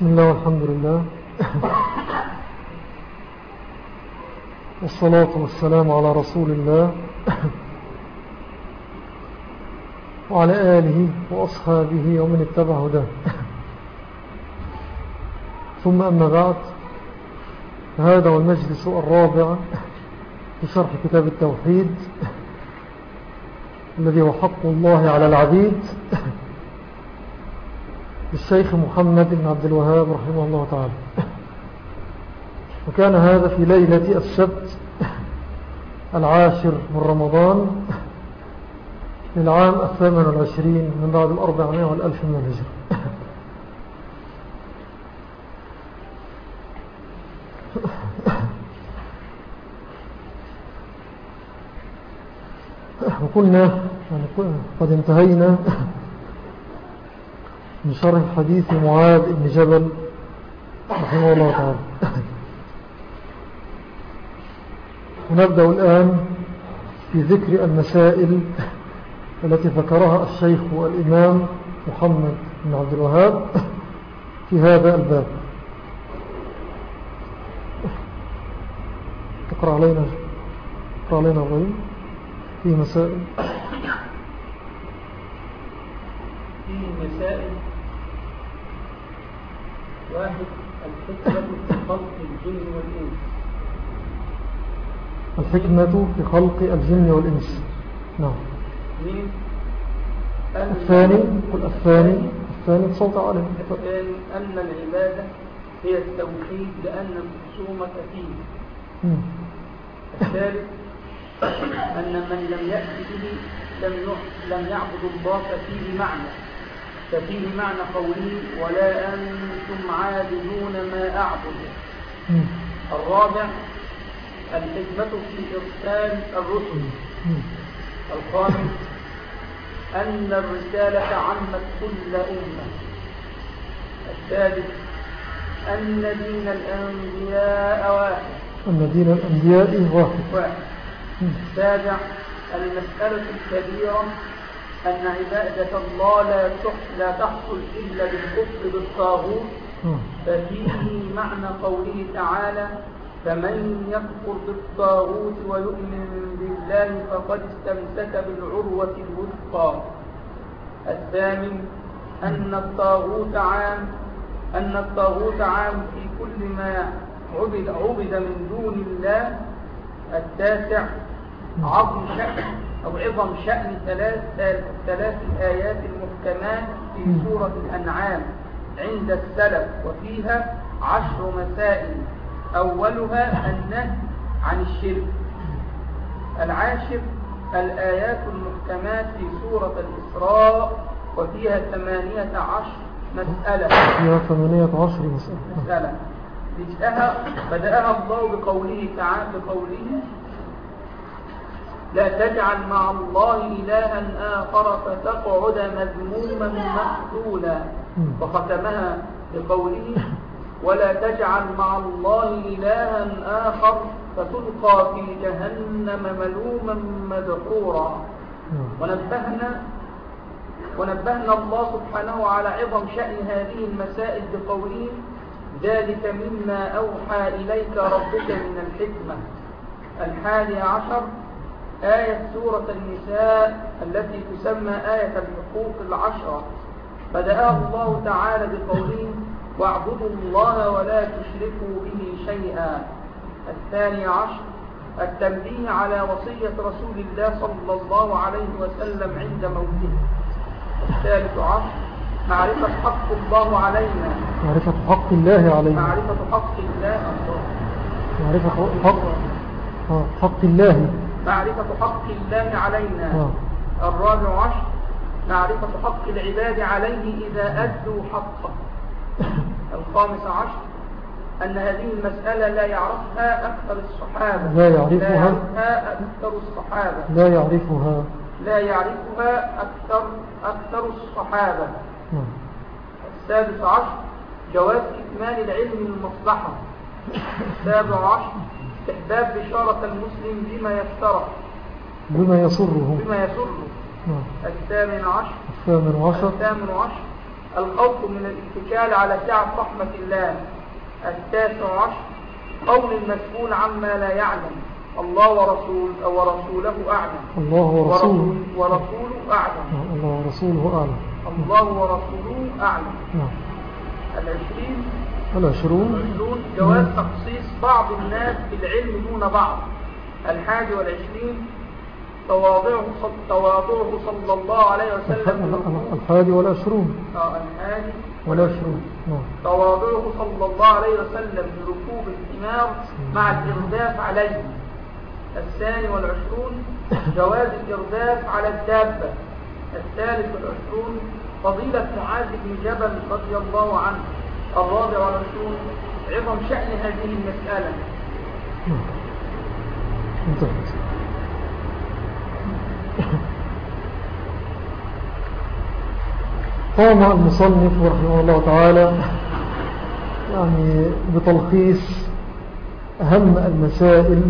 بسم الله والحمد لله. والصلاة والسلام على رسول الله وعلى آله وأصحابه ومن اتبع هداه. ثم أما بعد هذا هو المجلس الرابع في شرح كتاب التوحيد الذي هو حق الله على العبيد. للشيخ محمد بن عبد الوهاب رحمه الله تعالى. وكان هذا في ليلة السبت العاشر من رمضان للعام الثامن والعشرين من بعد الأربعمائة والألف من الهجرة. وكنا يعني قد انتهينا من شرح حديث معاذ بن جبل رحمه الله تعالى. ونبدأ الآن في ذكر المسائل التي ذكرها الشيخ والإمام محمد بن عبد الوهاب في هذا الباب. تقرأ علينا تقرأ علينا الرئيم في مسائل. في مسائل واحد الحكمة في خلق الجن والإنس. الحكمة في خلق الجن والإنس. نعم. الثاني قل الثاني. الثاني بصوت عالم الثاني أن العبادة هي التوحيد لأن الخصومة فيه. الثالث أن من لم يأتي به لم يع- لم يعبد الله ففيه معنى. ففيه معنى قوله ولا أنتم عابدون ما أعبد. الرابع الحكمة في إرسال الرسل. الخامس أن الرسالة عمت كل أمة السادس أن دين الأنبياء واحد أن دين الأنبياء واحد. السابع المسألة الكبيرة أن عبادة الله لا لا تحصل إلا بالكفر بالطاغوت. ففيه معنى قوله تعالى فمن يكفر بالطاغوت ويؤمن بالله فقد استمسك بالعروة الوثقى الثامن أن الطاغوت عام أن الطاغوت عام في كل ما عبد عبد من دون الله التاسع عظم شأن أو عظم شأن ثلاث ثلاث الآيات المحكمات في سورة الأنعام عند السلف وفيها عشر مسائل. أولها النهي عن الشرك. العاشر الآيات المحكمات في سورة الإسراء وفيها ثمانية عشر مسألة. فيها ثمانية عشر مسألة. مسألة. بدأها, بدأها الله بقوله تعالى بقوله لا تجعل مع الله إلها آخر فتقعد مذموما مخذولا مم. وختمها بقوله ولا تجعل مع الله إلها آخر فتلقى في جهنم ملوما مدحورا. ونبهنا ونبهنا الله سبحانه على عظم شأن هذه المسائل بقوله ذلك مما أوحى إليك ربك من الحكمة الحادي عشر آية سورة النساء التي تسمى آية الحقوق العشرة. بدأها الله تعالى بقوله واعبدوا الله ولا تشركوا به شيئا. الثاني عشر التنبيه على وصية رسول الله صلى الله عليه وسلم عند موته. الثالث عشر معرفة حق الله علينا. معرفة حق الله علينا. معرفة حق الله. الله معرفة حق. حق الله. معرفة حق الله علينا. الرابع عشر معرفة حق العباد عليه إذا أدوا حقه. الخامس عشر أن هذه المسألة لا يعرفها أكثر الصحابة. لا يعرفها. لا يعرفها أكثر الصحابة. لا يعرفها. لا يعرفها أكثر أكثر الصحابة. نعم. السادس عشر جواز إكمال العلم المصلحة. السابع عشر استحباب بشارة المسلم بما يفترح بما يسره. بما يسره. نعم. الثامن عشر. الثامن عشر. الثامن عشر. الخوف من الاتكال على سعة رحمة الله. التاسع عشر. قول المسؤول عما لا يعلم. الله ورسول ورسوله أعلم. الله ورسوله. ورسوله أعلم. الله ورسوله أعلم. الله ورسوله أعلم. نعم. العشرين. العشرون العشرون جواز تخصيص بعض الناس بالعلم دون بعض. الحادي والعشرين تواضعه صل... تواضعه صلى الله عليه وسلم. الحادي والعشرون آه الحادي والعشرون نعم. تواضعه صلى الله عليه وسلم بركوب الثمار مع الإرداف عليه. الثاني والعشرون جواز الإرداف على الدابة. الثالث والعشرون فضيلة معاذ بن جبل رضي الله عنه. الرابع والعشرون عظم شأن هذه المسألة. قام المصنف رحمه الله تعالى يعني بتلخيص أهم المسائل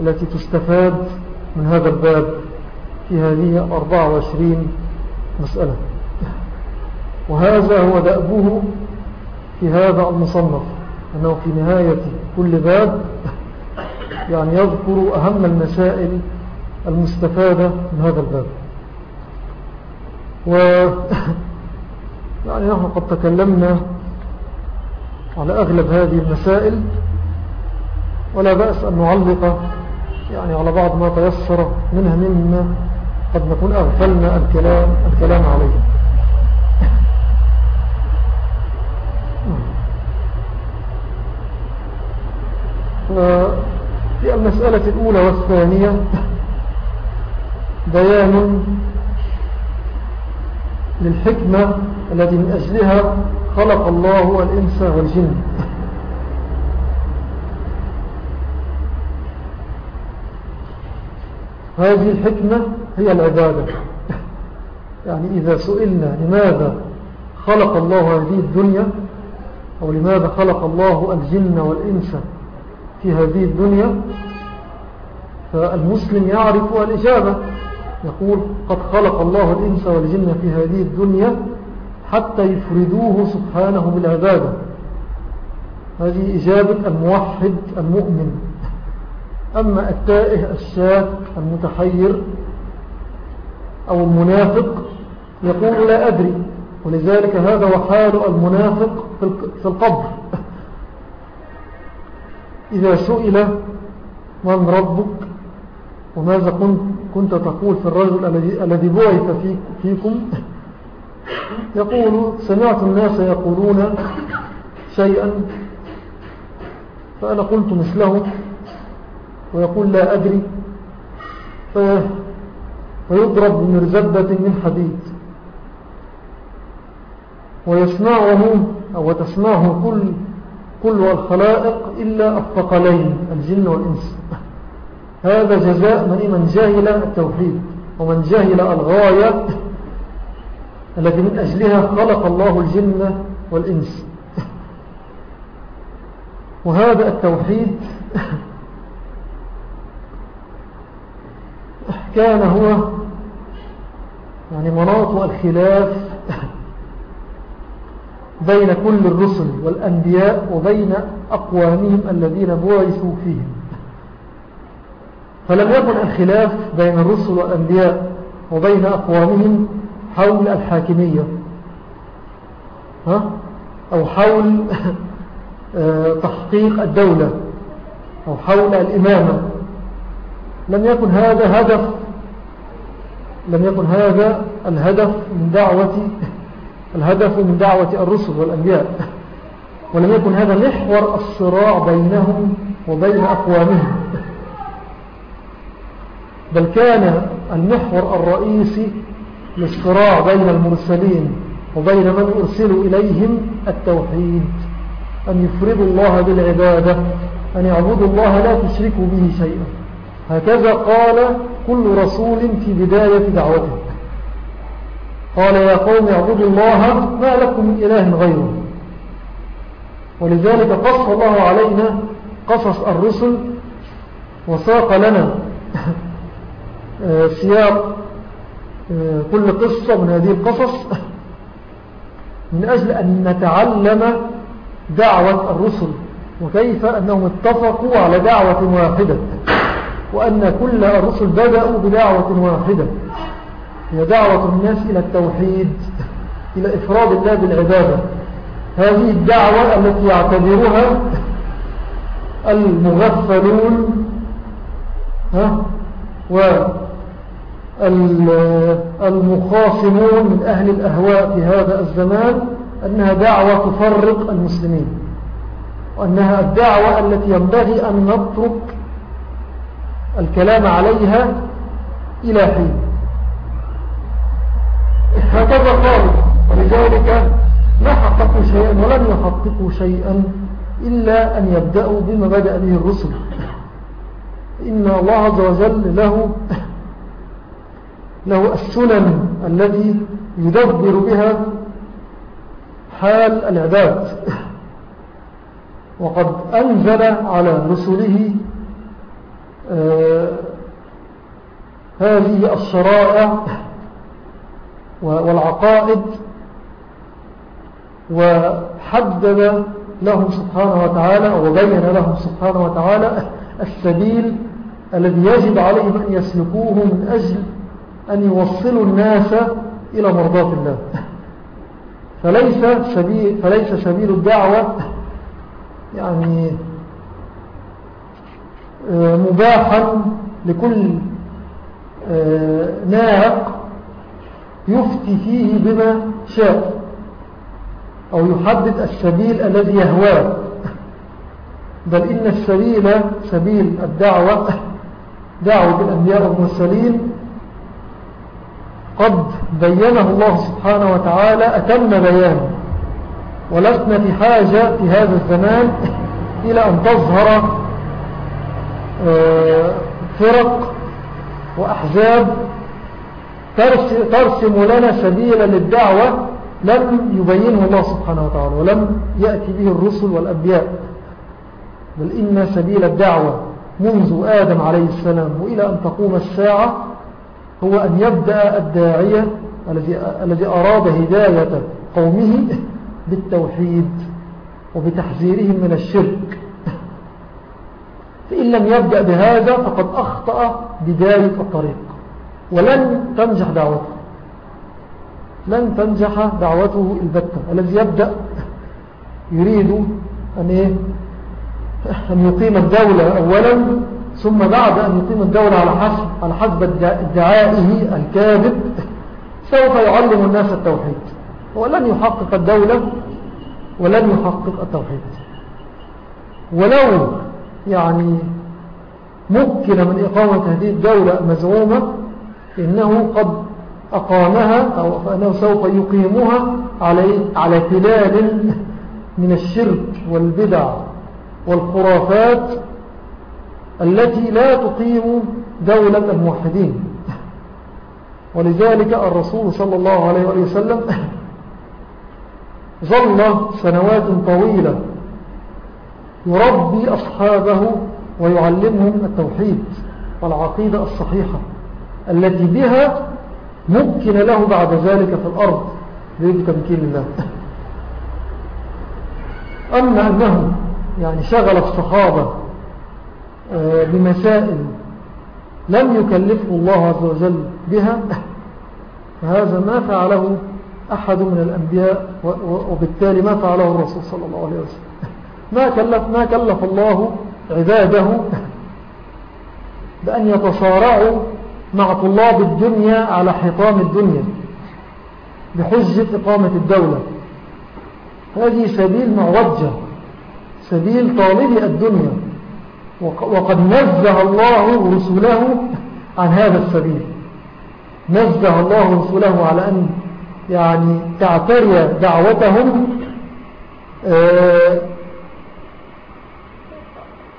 التي تستفاد من هذا الباب في هذه 24 مسألة. وهذا هو دأبه في هذا المصنف أنه في نهاية كل باب يعني يذكر أهم المسائل المستفادة من هذا الباب. و يعني نحن قد تكلمنا على أغلب هذه المسائل ولا بأس أن نعلق يعني على بعض ما تيسر منها مما قد نكون أغفلنا الكلام, الكلام عليه. في المسألة الأولى والثانية بيان للحكمة التي من أجلها خلق الله الإنس والجن. هذه الحكمة هي العبادة. يعني إذا سئلنا لماذا خلق الله هذه الدنيا أو لماذا خلق الله الجن والإنس في هذه الدنيا فالمسلم يعرف الإجابة. يقول قد خلق الله الإنس والجن في هذه الدنيا حتى يفردوه سبحانه بالعبادة هذه إجابة الموحد المؤمن. أما التائه الشاك المتحير أو المنافق يقول لا أدري. ولذلك هذا وحال المنافق في القبر. إذا سئل من ربك وماذا كنت, كنت تقول في الرجل الذي بعث فيكم؟ يقول سمعت الناس يقولون شيئا فأنا قلت مثله ويقول لا أدري. فيضرب بمرزبة من حديد. ويسمعه أو تسمعه كل, كل الخلائق إلا الثقلين الجن والإنس. هذا جزاء من من جاهل التوحيد ومن جاهل الغاية التي من أجلها خلق الله الجن والإنس. وهذا التوحيد كان هو يعني مناط الخلاف بين كل الرسل والأنبياء وبين أقوامهم الذين بعثوا فيهم فلم يكن الخلاف بين الرسل والأنبياء وبين أقوامهم حول الحاكمية ها؟ أو حول آه، تحقيق الدولة أو حول الإمامة لم يكن هذا هدف لم يكن هذا الهدف من دعوة الهدف من دعوة الرسل والأنبياء. ولم يكن هذا محور الصراع بينهم وبين أقوامهم. بل كان المحور الرئيسي للصراع بين المرسلين وبين من أرسلوا إليهم التوحيد. أن يفردوا الله بالعبادة أن يعبدوا الله لا تشركوا به شيئا. هكذا قال كل رسول في بداية دعوته. قال يا قوم اعبدوا الله ما لكم من إله غيره. ولذلك قص الله علينا قصص الرسل وساق لنا سياق كل قصة من هذه القصص من أجل أن نتعلم دعوة الرسل وكيف أنهم اتفقوا على دعوة واحدة وأن كل الرسل بدأوا بدعوة واحدة. هي دعوة الناس إلى التوحيد إلى إفراد الله بالعبادة. هذه الدعوة التي يعتبرها المغفلون والمخاصمون من أهل الأهواء في هذا الزمان أنها دعوة تفرق المسلمين وأنها الدعوة التي ينبغي أن نترك الكلام عليها إلى حين. هكذا قال ولذلك ما حققوا شيئا ولم يحققوا شيئا إلا أن يبدأوا بما بدأ به الرسل. إن الله عز وجل له له السنن الذي يدبر بها حال العباد. وقد أنزل على رسله آه هذه الشرائع والعقائد وحدد لهم سبحانه وتعالى وبين لهم سبحانه وتعالى السبيل الذي يجب عليهم أن يسلكوه من أجل أن يوصلوا الناس إلى مرضات الله. فليس سبيل, فليس سبيل الدعوة يعني آه، مباحا لكل آه، ناق يفتي فيه بما شاء أو يحدد السبيل الذي يهواه. بل إن السبيل سبيل الدعوة دعوة الأنبياء والمرسلين. قد بينه الله سبحانه وتعالى أتم بيان ولسنا في حاجة في هذا الزمان إلى أن تظهر آه، فرق وأحزاب ترسم لنا سبيلا للدعوة لم يبينه الله سبحانه وتعالى ولم يأتي به الرسل والأنبياء. بل إن سبيل الدعوة منذ آدم عليه السلام وإلى أن تقوم الساعة هو أن يبدأ الداعية الذي أراد هداية قومه بالتوحيد وبتحذيرهم من الشرك. فإن لم يبدأ بهذا فقد أخطأ بداية الطريق. ولن تنجح دعوته. لن تنجح دعوته البتة. الذي يبدأ يريد أن, إيه؟ أن يقيم الدولة أولا ثم بعد أن يقيم الدولة على حسب, على حسب ادعائه الكاذب سوف يعلم الناس التوحيد. ولن يحقق الدولة ولن يحقق التوحيد. ولو يعني ممكن من إقامة هذه الدولة المزعومة إنه قد أقامها أو فأنه سوف يقيمها على على تلال من الشرك والبدع والخرافات التي لا تقيم دولة الموحدين. ولذلك الرسول صلى الله عليه وسلم ظل سنوات طويلة يربي أصحابه ويعلمهم التوحيد والعقيدة الصحيحة. التي بها ممكن له بعد ذلك في الأرض تمكين الله. أما أنه يعني شغل الصحابة آه، بمسائل لم يكلفه الله عز وجل بها فهذا ما فعله أحد من الأنبياء وبالتالي ما فعله الرسول صلى الله عليه وسلم. ما كلف, ما كلف الله عباده بأن يتصارعوا مع طلاب الدنيا على حطام الدنيا بحجة إقامة الدولة. هذه سبيل معوجة سبيل طالب الدنيا. وقد نزه الله رسوله عن هذا السبيل. نزه الله رسوله على أن يعني تعتري دعوتهم آه،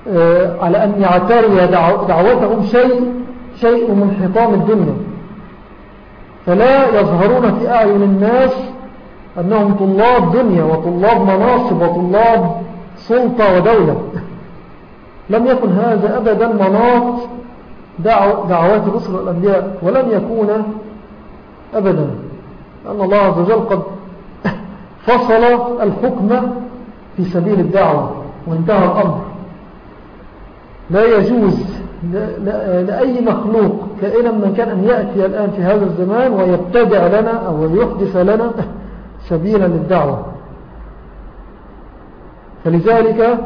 آه، على أن يعتري دعوتهم شيء شيء من حطام الدنيا. فلا يظهرون في أعين الناس أنهم طلاب دنيا وطلاب مناصب وطلاب سلطة ودولة. لم يكن هذا أبدا مناط دعوات الرسل والأنبياء ولم يكون أبدا. أن الله عز وجل قد فصل الحكم في سبيل الدعوة وانتهى الأمر. لا يجوز لأي مخلوق كائنا من كان أن يأتي الآن في هذا الزمان ويبتدع لنا أو يحدث لنا سبيلا للدعوة. فلذلك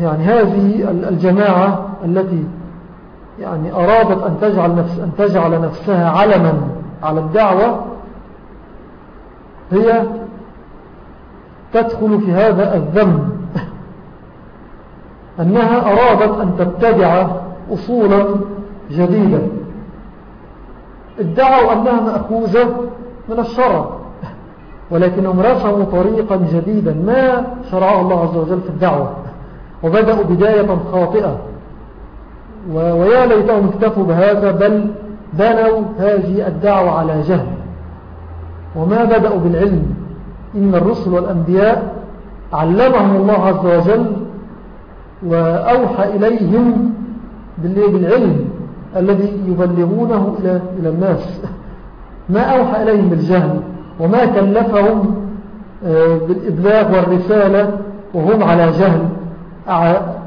يعني هذه الجماعة التي يعني أرادت أن تجعل, نفس أن تجعل نفسها علما على الدعوة هي تدخل في هذا الذنب. أنها أرادت أن تبتدع أصولا جديدة ادعوا أنها مأخوذة من الشرع ولكنهم رسموا طريقا جديدا ما شرعه الله عز وجل في الدعوة وبدأوا بداية خاطئة. ويا ليتهم اكتفوا بهذا بل بنوا هذه الدعوة على جهل. وما بدأوا بالعلم إن الرسل والأنبياء علمهم الله عز وجل وأوحى إليهم بالعلم الذي يبلغونه إلى الناس. ما أوحى إليهم بالجهل وما كلفهم آه، بالإبلاغ والرسالة وهم على جهل.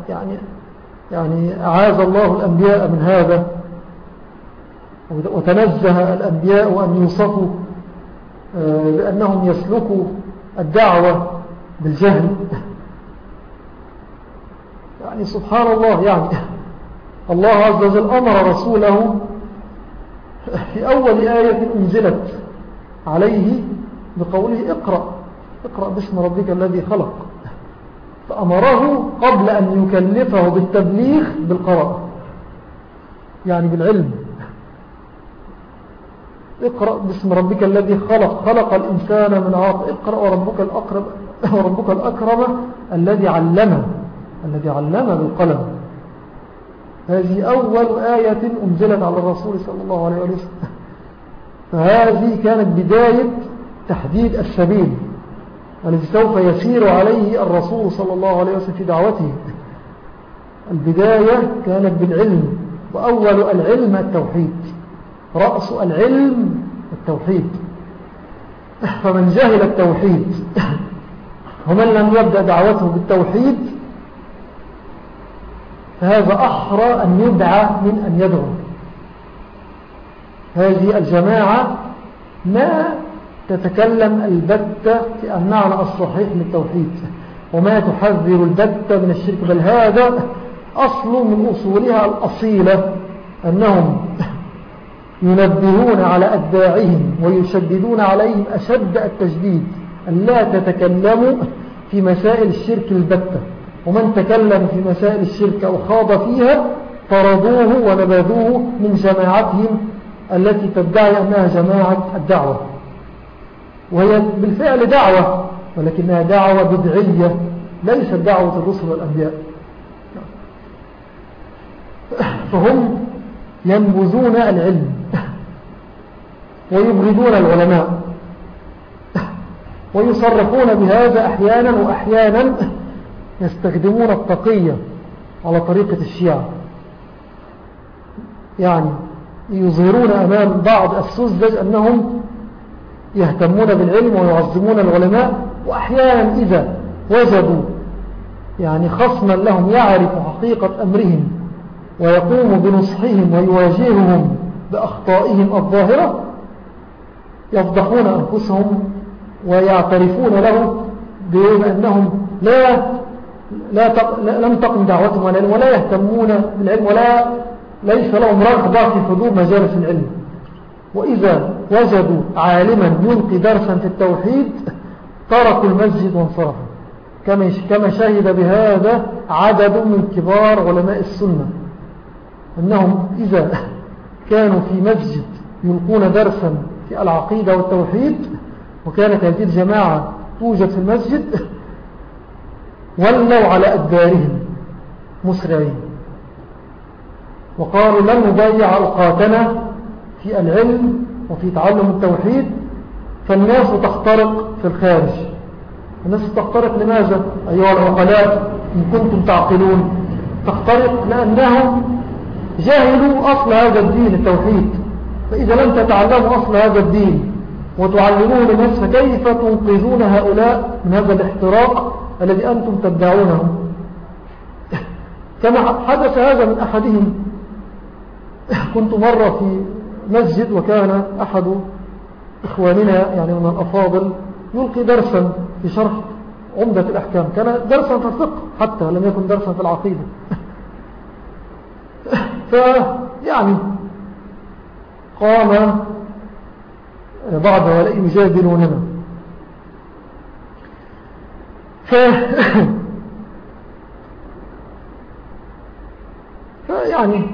يعني يعني أعاذ الله الأنبياء من هذا. وتنزه الأنبياء أن يوصفوا آه، بأنهم يسلكوا الدعوة بالجهل. يعني سبحان الله يعني الله عز وجل أمر رسوله في أول آية أنزلت عليه بقوله اقرأ اقرأ باسم ربك الذي خلق. فأمره قبل أن يكلفه بالتبليغ بالقراءة يعني بالعلم. اقرأ باسم ربك الذي خلق خلق الإنسان من عاط اقرأ وربك الأقرب وربك الأكرم الذي علم الذي علم بالقلم هذه أول آية أنزلت على الرسول صلى الله عليه وسلم. فهذه كانت بداية تحديد السبيل الذي سوف يسير عليه الرسول صلى الله عليه وسلم في دعوته. البداية كانت بالعلم وأول العلم التوحيد رأس العلم التوحيد. فمن جهل التوحيد ومن لم يبدأ دعوته بالتوحيد فهذا أحرى أن يدعى من أن يدعو. هذه الجماعة ما تتكلم البتة في المعنى الصحيح للتوحيد وما تحذر البتة من الشرك بل هذا أصل من أصولها الأصيلة أنهم ينبهون على أتباعهم ويشددون عليهم أشد التجديد أن لا تتكلموا في مسائل الشرك البتة. ومن تكلم في مسائل الشرك أو خاض فيها طردوه ونبذوه من جماعتهم التي تدعي أنها جماعة الدعوة. وهي بالفعل دعوة ولكنها دعوة بدعية ليست دعوة الرسل والأنبياء. فهم ينبذون العلم ويبغضون العلماء ويصرفون بهذا أحيانا وأحيانا يستخدمون التقية على طريقة الشيعة. يعني يظهرون أمام بعض السذج أنهم يهتمون بالعلم ويعظمون العلماء وأحيانا إذا وجدوا يعني خصما لهم يعرف حقيقة أمرهم ويقوم بنصحهم ويواجههم بأخطائهم الظاهرة يفضحون أنفسهم ويعترفون له بأنهم لا لا تق... لم تقم دعوتهم والعلم ولا يهتمون بالعلم ولا ليس لهم رغبة في حضور مجالس العلم. وإذا وجدوا عالما يلقي درسا في التوحيد تركوا المسجد وانصرفوا. كما شهد بهذا عدد من كبار علماء السنة. أنهم إذا كانوا في مسجد يلقون درسا في العقيدة والتوحيد وكانت هذه الجماعة توجد في المسجد ولوا على أدبارهم مسرعين. وقالوا لن نضيع أوقاتنا في العلم وفي تعلم التوحيد فالناس تخترق في الخارج. الناس تخترق لماذا؟ أيها العقلاء إن كنتم تعقلون. تخترق لأنهم جاهلوا أصل هذا الدين التوحيد. فإذا لم تتعلموا أصل هذا الدين وتعلمون الناس فكيف تنقذون هؤلاء من هذا الاحتراق؟ الذي أنتم تدعونه. كما حدث هذا من أحدهم. كنت مرة في مسجد وكان أحد إخواننا يعني من الأفاضل يلقي درسا في شرح عمدة الأحكام. كان درسا في الفقه حتى لم يكن درسا في العقيدة. فيعني قام بعض هؤلاء يجادلوننا. ف فيعني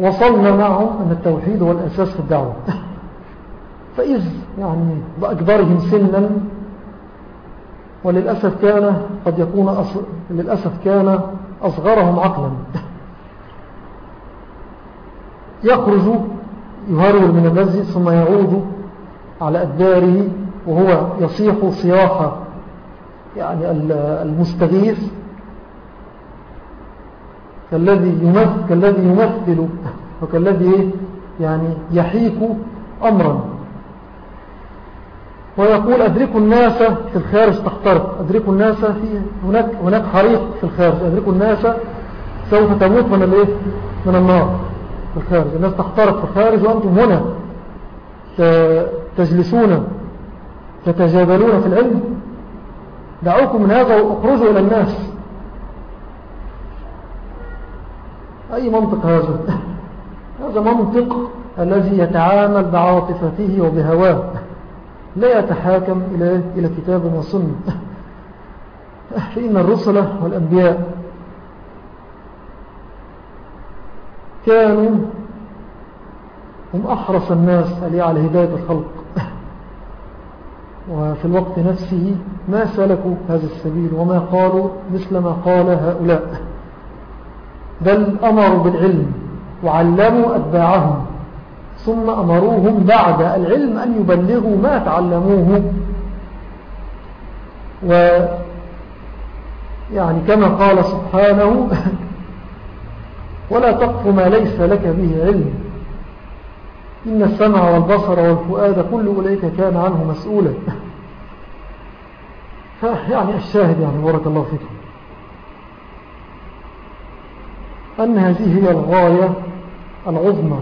وصلنا معهم أن التوحيد هو الأساس في الدعوة. فإذ يعني بأكبرهم سنا وللأسف كان قد يكون أص... للأسف كان أصغرهم عقلا. يخرج يهرول من المسجد ثم يعود على أدباره وهو يصيح صياحة يعني المستغيث كالذي يمثل, كالذي يمثل وكالذي يعني يحيك أمرا. ويقول أدركوا الناس في الخارج تخترق أدركوا الناس في هناك, هناك حريق في الخارج. أدركوا الناس سوف تموت من, الإيه؟ من النار في الخارج. الناس تخترق في الخارج وأنتم هنا تجلسون تتجادلون في العلم. دعوكم من هذا واخرجوا إلى الناس. أي منطق هذا؟ هذا منطق الذي يتعامل بعاطفته وبهواه. لا يتحاكم إلى, إلى كتاب وسنة فإن الرسل والأنبياء كانوا هم أحرص الناس على هداية الخلق وفي الوقت نفسه ما سلكوا هذا السبيل وما قالوا مثل ما قال هؤلاء. بل أمروا بالعلم وعلموا أتباعهم ثم أمروهم بعد العلم أن يبلغوا ما تعلموه. و يعني كما قال سبحانه ولا تقف ما ليس لك به علم. إن السمع والبصر والفؤاد كل أولئك كان عنه مسؤولا. يعني الشاهد يعني بارك الله فيكم. أن هذه هي الغاية العظمى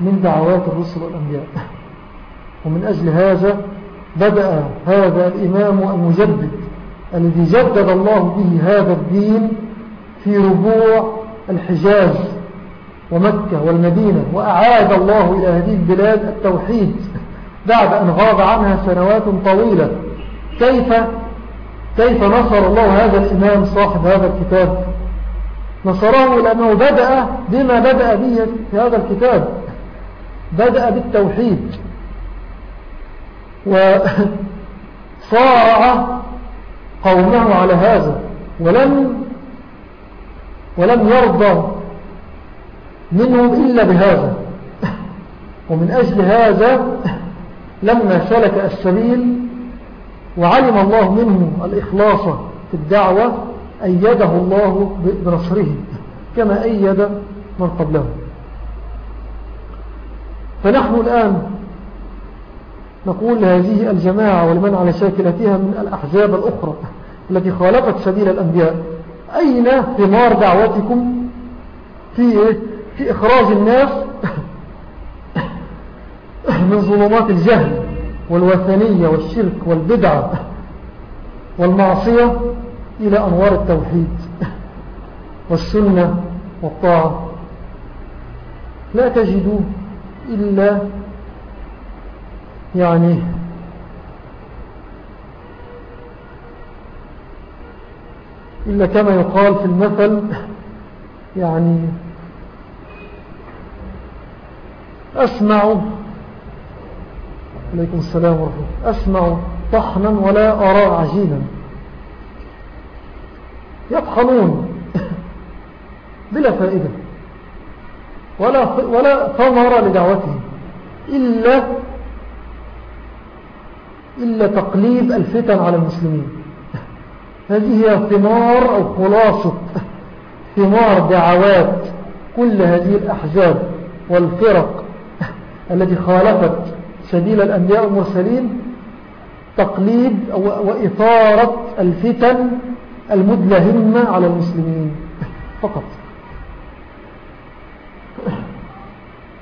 من دعوات الرسل والأنبياء. ومن أجل هذا بدأ هذا الإمام المجدد الذي جدد الله به هذا الدين في ربوع الحجاز. ومكة والمدينة وأعاد الله إلى هذه البلاد التوحيد بعد أن غاب عنها سنوات طويلة. كيف كيف نصر الله هذا الإمام صاحب هذا الكتاب؟ نصره لأنه بدأ بما بدأ به في هذا الكتاب. بدأ بالتوحيد. وصارع قومه على هذا ولم ولم يرضى منهم إلا بهذا. ومن أجل هذا لما سلك السبيل وعلم الله منه الإخلاص في الدعوة أيده الله بنصره كما أيد من قبله. فنحن الآن نقول لهذه الجماعة ولمن على شاكلتها من الأحزاب الأخرى التي خالفت سبيل الأنبياء أين ثمار دعوتكم؟ في, في إخراج الناس من ظلمات الجهل والوثنية والشرك والبدعة والمعصية إلى أنوار التوحيد والسنة والطاعة. لا تجدوا إلا يعني إلا كما يقال في المثل يعني أسمع. عليكم السلام ورحمة أسمع طحنا ولا أرى عجينا يطحنون بلا فائدة. ولا, ولا ثمر لدعوتهم. إلا إلا تقليب الفتن على المسلمين. هذه هي ثمار أو خلاصة. ثمار دعوات. كل هذه الأحزاب والفرق التي خالفت سبيل الأنبياء والمرسلين تقليد وإثارة الفتن المدلهمة على المسلمين. فقط.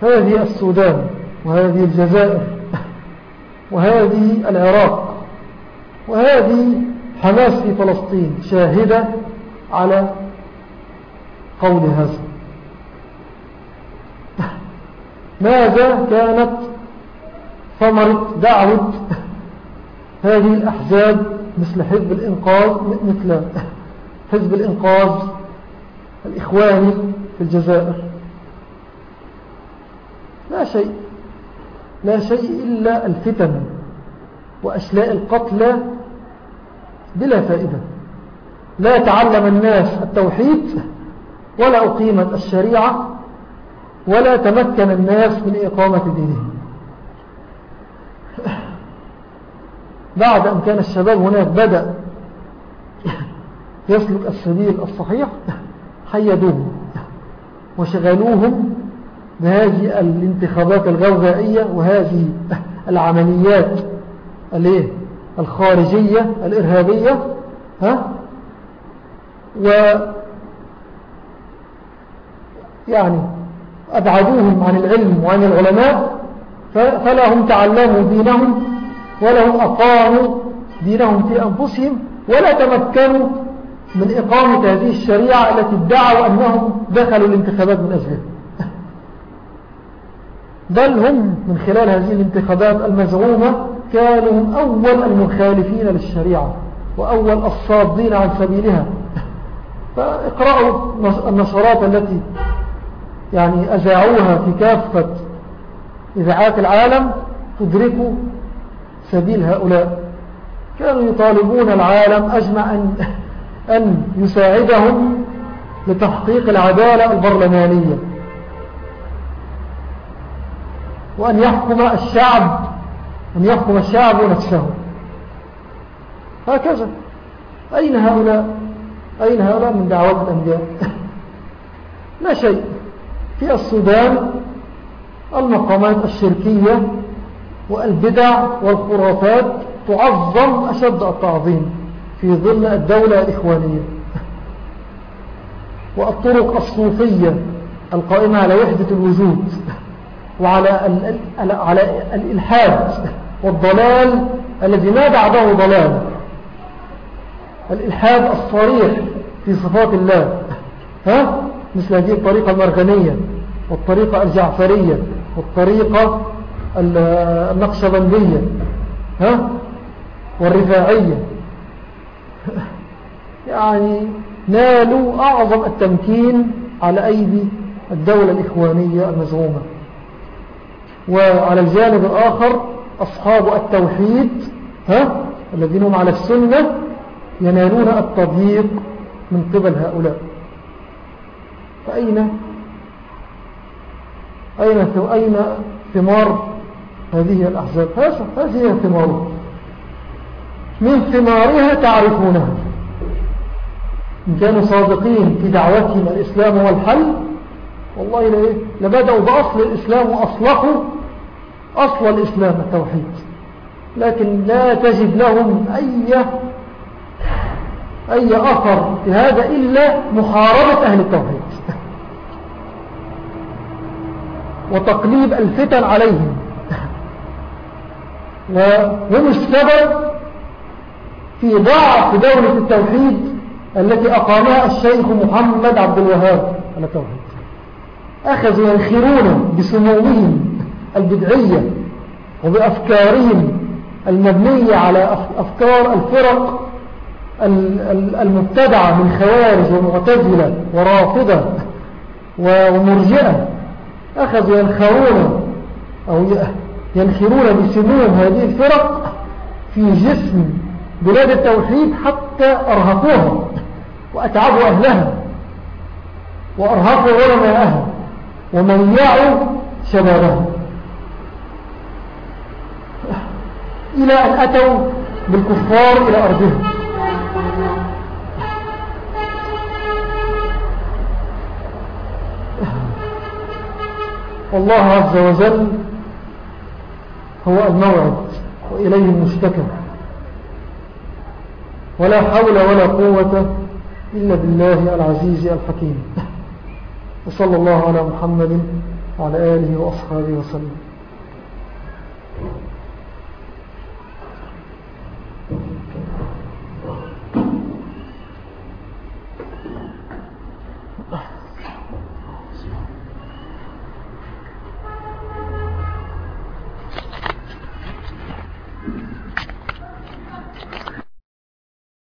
هذه السودان وهذه الجزائر وهذه العراق وهذه حماس في فلسطين شاهدة على قول هذا. ماذا كانت ثمرة دعوة هذه الأحزاب مثل حزب الإنقاذ مثل حزب الإنقاذ الإخواني في الجزائر؟ لا شيء لا شيء إلا الفتن وأشلاء القتلى بلا فائدة. لا تعلم الناس التوحيد ولا أقيمت الشريعة ولا تمكن الناس من إقامة دينهم. بعد أن كان الشباب هناك بدأ يسلك السبيل الصحيح حيدوهم وشغلوهم بهذه الانتخابات الغوغائية وهذه العمليات الخارجية الإرهابية ها؟ و يعني أبعدوهم عن العلم وعن العلماء فلا هم تعلموا دينهم ولا هم أقاموا دينهم في أنفسهم ولا تمكنوا من إقامة هذه الشريعة التي ادعوا أنهم دخلوا الانتخابات من أجلها. بل هم من خلال هذه الانتخابات المزعومة كانوا هم أول المخالفين للشريعة وأول الصادين عن سبيلها. فاقرأوا النشرات التي يعني أذاعوها في كافة إذاعات العالم تدركوا سبيل هؤلاء. كانوا يطالبون العالم أجمع أن, أن يساعدهم لتحقيق العدالة البرلمانية وأن يحكم الشعب أن يحكم الشعب نفسه. هكذا. أين هؤلاء؟ أين هؤلاء من دعوات الأنبياء؟ لا شيء. في السودان المقامات الشركية والبدع والخرافات تعظم أشد التعظيم في ظل الدولة الإخوانية. والطرق الصوفية القائمة على وحدة الوجود وعلى على الإلحاد والضلال الذي ما بعده ضلال. الإلحاد الصريح في صفات الله. ها؟ مثل هذه الطريقة المرغنية. والطريقة الجعفرية والطريقة النقشبندية ها؟ والرفاعية. يعني نالوا أعظم التمكين على أيدي الدولة الإخوانية المزعومة. وعلى الجانب الآخر أصحاب التوحيد ها؟ الذين هم على السنة ينالون التضييق من قبل هؤلاء. فأين أين أين ثمار هذه الأحزاب؟ هذه هي ثمارها من ثمارها تعرفونها. إن كانوا صادقين في دعوتهم الإسلام والحل والله لبدأوا بأصل الإسلام وأصلحوا أصل الإسلام التوحيد. لكن لا تجد لهم أي أي أثر في هذا إلا محاربة أهل التوحيد. وتقليب الفتن عليهم. وهم السبب في ضعف دولة التوحيد التي أقامها الشيخ محمد عبد الوهاب على التوحيد. أخذوا ينخرون بسمومهم البدعية وبأفكارهم المبنية على أفكار الفرق المبتدعة من خوارج ومعتزلة ورافضة ومرجئة. أخذوا ينخرون أو ينخرون بسموم هذه الفرق في جسم بلاد التوحيد حتى أرهقوها وأتعبوا أهلها وأرهقوا علماءها وميعوا شبابها إلى أن أتوا بالكفار إلى أرضهم. والله عز وجل هو الموعد وإليه المشتكى. ولا حول ولا قوة إلا بالله العزيز الحكيم. وصلى الله على محمد وعلى آله وأصحابه وسلم.